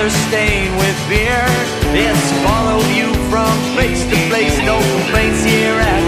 weather stained with beer. It's followed you from place to place, no complaints here